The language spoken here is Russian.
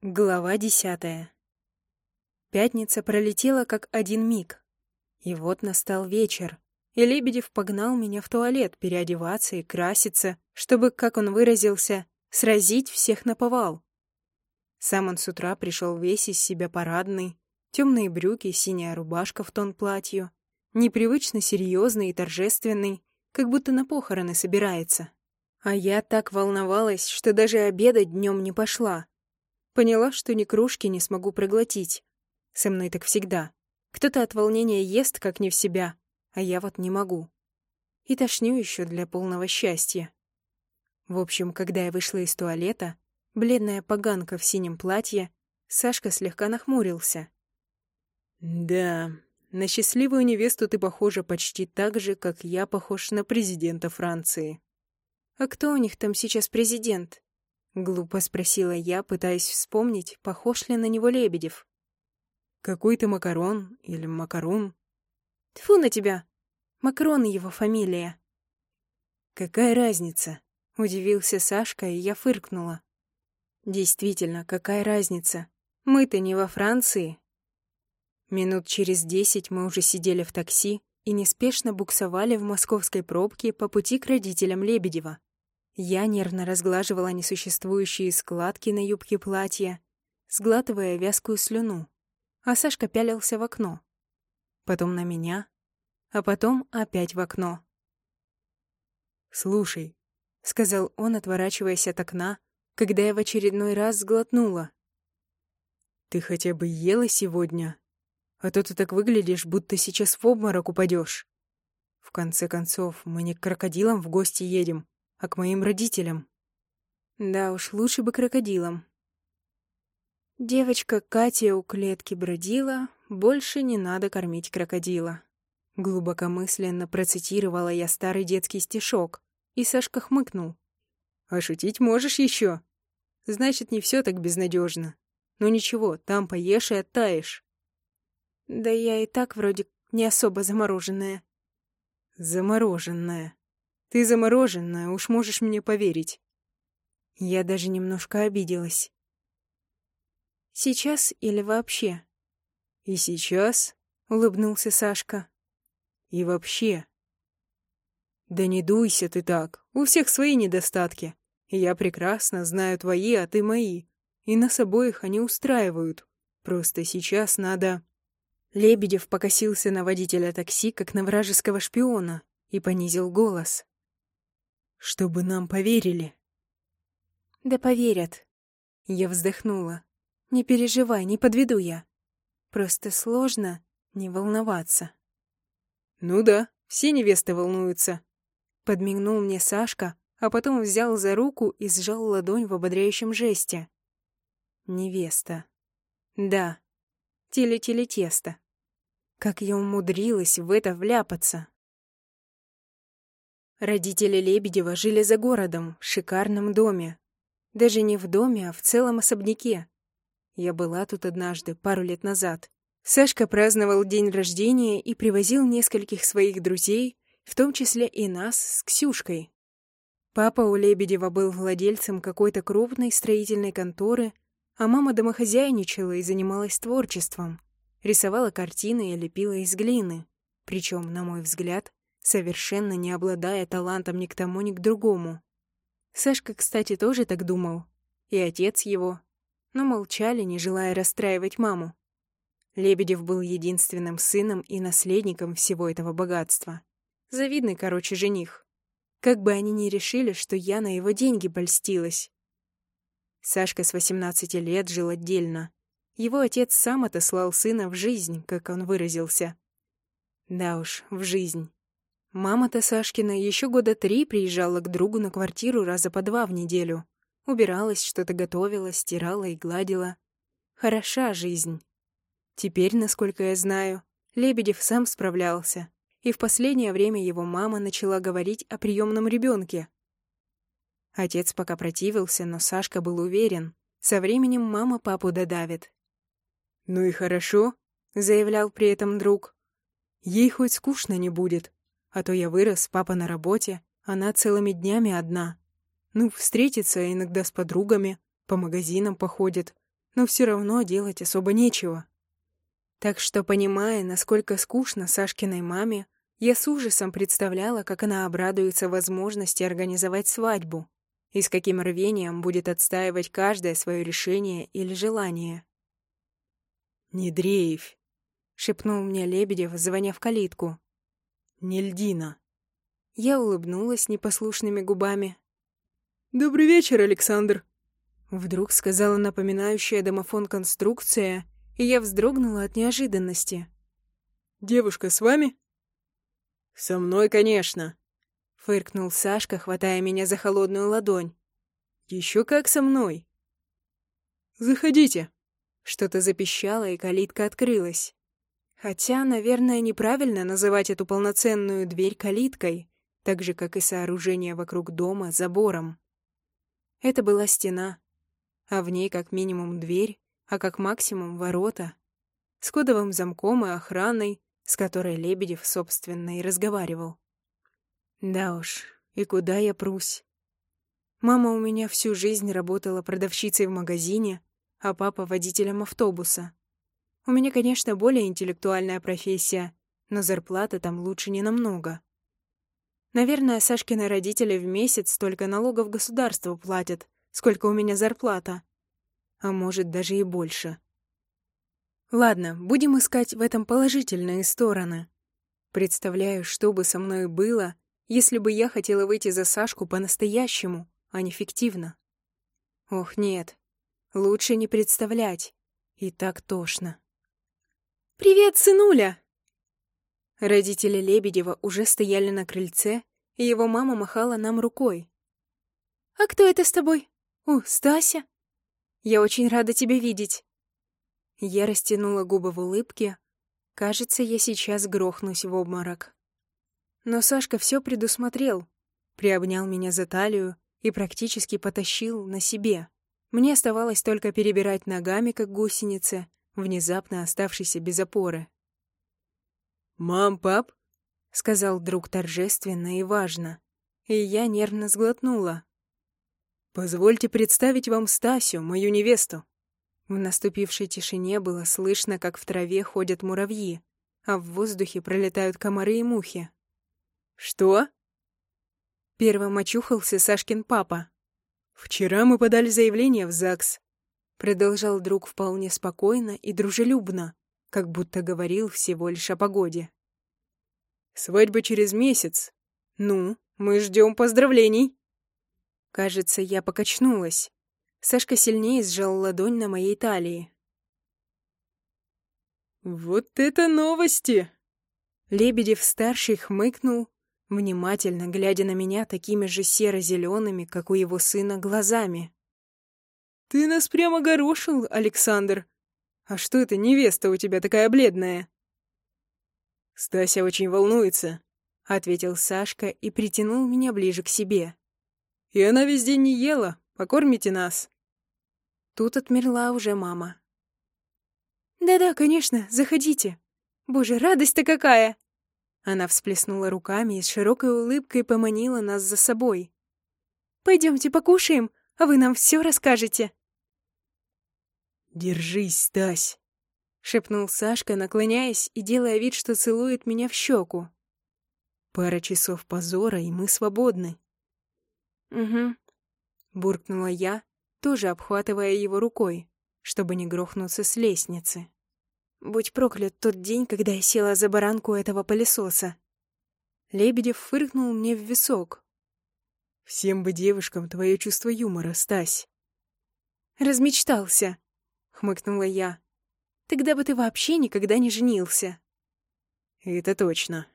Глава десятая. Пятница пролетела как один миг. И вот настал вечер, и Лебедев погнал меня в туалет переодеваться и краситься, чтобы, как он выразился, сразить всех на повал. Сам он с утра пришел весь из себя парадный, темные брюки, синяя рубашка в тон платью, непривычно серьезный и торжественный, как будто на похороны собирается. А я так волновалась, что даже обедать днем не пошла, Поняла, что ни кружки не смогу проглотить. Со мной так всегда. Кто-то от волнения ест, как не в себя, а я вот не могу. И тошню еще для полного счастья. В общем, когда я вышла из туалета, бледная поганка в синем платье, Сашка слегка нахмурился. «Да, на счастливую невесту ты похожа почти так же, как я похож на президента Франции». «А кто у них там сейчас президент?» Глупо спросила я, пытаясь вспомнить, похож ли на него Лебедев. «Какой-то Макарон или Макарун?» «Тьфу на тебя! Макрон его фамилия!» «Какая разница?» — удивился Сашка, и я фыркнула. «Действительно, какая разница? Мы-то не во Франции». Минут через десять мы уже сидели в такси и неспешно буксовали в московской пробке по пути к родителям Лебедева. Я нервно разглаживала несуществующие складки на юбке платья, сглатывая вязкую слюну, а Сашка пялился в окно. Потом на меня, а потом опять в окно. «Слушай», — сказал он, отворачиваясь от окна, когда я в очередной раз сглотнула. «Ты хотя бы ела сегодня? А то ты так выглядишь, будто сейчас в обморок упадешь. В конце концов, мы не к крокодилам в гости едем, а к моим родителям. Да уж, лучше бы крокодилам. Девочка Катя у клетки бродила, больше не надо кормить крокодила. Глубокомысленно процитировала я старый детский стишок, и Сашка хмыкнул. «А шутить можешь еще? Значит, не все так безнадежно. Но ничего, там поешь и оттаешь». «Да я и так вроде не особо замороженная». «Замороженная», ты замороженная, уж можешь мне поверить. Я даже немножко обиделась. Сейчас или вообще? И сейчас, — улыбнулся Сашка. И вообще. Да не дуйся ты так, у всех свои недостатки. Я прекрасно знаю твои, а ты мои. И нас обоих они устраивают. Просто сейчас надо... Лебедев покосился на водителя такси, как на вражеского шпиона, и понизил голос. Чтобы нам поверили. Да поверят. Я вздохнула. Не переживай, не подведу я. Просто сложно не волноваться. Ну да, все невесты волнуются. Подмигнул мне Сашка, а потом взял за руку и сжал ладонь в ободряющем жесте. Невеста. Да, теле-теле-тесто. Как я умудрилась в это вляпаться. Родители Лебедева жили за городом, в шикарном доме. Даже не в доме, а в целом особняке. Я была тут однажды, пару лет назад. Сашка праздновал день рождения и привозил нескольких своих друзей, в том числе и нас с Ксюшкой. Папа у Лебедева был владельцем какой-то крупной строительной конторы, а мама домохозяйничала и занималась творчеством. Рисовала картины и лепила из глины. Причем, на мой взгляд, совершенно не обладая талантом ни к тому, ни к другому. Сашка, кстати, тоже так думал. И отец его. Но молчали, не желая расстраивать маму. Лебедев был единственным сыном и наследником всего этого богатства. Завидный, короче, жених. Как бы они ни решили, что я на его деньги польстилась. Сашка с 18 лет жил отдельно. Его отец сам отослал сына в жизнь, как он выразился. Да уж, в жизнь. Мама-то Сашкина еще года три приезжала к другу на квартиру раза по два в неделю. Убиралась, что-то готовила, стирала и гладила. Хороша жизнь. Теперь, насколько я знаю, Лебедев сам справлялся. И в последнее время его мама начала говорить о приемном ребенке. Отец пока противился, но Сашка был уверен. Со временем мама папу додавит. «Ну и хорошо», — заявлял при этом друг. «Ей хоть скучно не будет. А то я вырос, папа на работе, она целыми днями одна. Ну, встретится иногда с подругами, по магазинам походит. но все равно делать особо нечего. Так что, понимая, насколько скучно Сашкиной маме, я с ужасом представляла, как она обрадуется возможности организовать свадьбу и с каким рвением будет отстаивать каждое свое решение или желание. «Не дрейфь», — шепнул мне Лебедев, звоня в калитку. «Не льдина». Я улыбнулась непослушными губами. «Добрый вечер, Александр», — вдруг сказала напоминающая домофон конструкция, и я вздрогнула от неожиданности. «Девушка с вами?» «Со мной, конечно», — фыркнул Сашка, хватая меня за холодную ладонь. «Еще как со мной». «Заходите», — что-то запищало, и калитка открылась. Хотя, наверное, неправильно называть эту полноценную дверь калиткой, так же, как и сооружение вокруг дома забором. Это была стена, а в ней как минимум дверь, а как максимум ворота, с кодовым замком и охраной, с которой Лебедев, собственно, и разговаривал. Да уж, и куда я прусь? Мама у меня всю жизнь работала продавщицей в магазине, а папа — водителем автобуса. У меня, конечно, более интеллектуальная профессия, но зарплата там лучше не намного. Наверное, Сашкины родители в месяц столько налогов государству платят, сколько у меня зарплата. А может, даже и больше. Ладно, будем искать в этом положительные стороны. Представляю, что бы со мной было, если бы я хотела выйти за Сашку по-настоящему, а не фиктивно. Ох, нет, лучше не представлять. И так тошно. «Привет, сынуля!» Родители Лебедева уже стояли на крыльце, и его мама махала нам рукой. «А кто это с тобой? О, Стася! Я очень рада тебя видеть!» Я растянула губы в улыбке. Кажется, я сейчас грохнусь в обморок. Но Сашка все предусмотрел. Приобнял меня за талию и практически потащил на себе. Мне оставалось только перебирать ногами, как гусеницы, внезапно оставшейся без опоры. «Мам, пап?» — сказал друг торжественно и важно. И я нервно сглотнула. «Позвольте представить вам Стасю, мою невесту». В наступившей тишине было слышно, как в траве ходят муравьи, а в воздухе пролетают комары и мухи. «Что?» Первым очухался Сашкин папа. «Вчера мы подали заявление в ЗАГС», — продолжал друг вполне спокойно и дружелюбно, как будто говорил всего лишь о погоде. «Свадьба через месяц. Ну, мы ждем поздравлений». Кажется, я покачнулась. Сашка сильнее сжал ладонь на моей талии. «Вот это новости!» Лебедев-старший хмыкнул, внимательно глядя на меня такими же серо-зелеными, как у его сына, глазами. «Ты нас прямо горошил, Александр. А что это невеста у тебя такая бледная?» «Стася очень волнуется», — ответил Сашка и притянул меня ближе к себе. «И она весь день не ела, Покормите нас». Тут отмерла уже мама. «Да-да, конечно, заходите. Боже, радость-то какая!» Она всплеснула руками и с широкой улыбкой поманила нас за собой. «Пойдемте покушаем, а вы нам все расскажете». «Держись, Стась», — шепнул Сашка, наклоняясь и делая вид, что целует меня в щеку. «Пара часов позора, и мы свободны». «Угу, буркнула я, тоже обхватывая его рукой, чтобы не грохнуться с лестницы. Будь проклят тот день, когда я села за баранку этого пылесоса. Лебедев фыркнул мне в висок. «Всем бы девушкам твое чувство юмора, Стась!» «Размечтался!» — хмыкнула я. «Тогда бы ты вообще никогда не женился!» «Это точно!»